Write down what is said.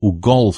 o Golf